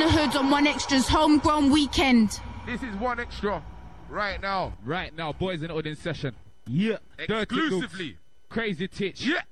the hood on 1Xtra's homegrown weekend. This is one extra right now. Right now, boys in Odin session. Yeah. Exclusively. Crazy Titch. Yeah.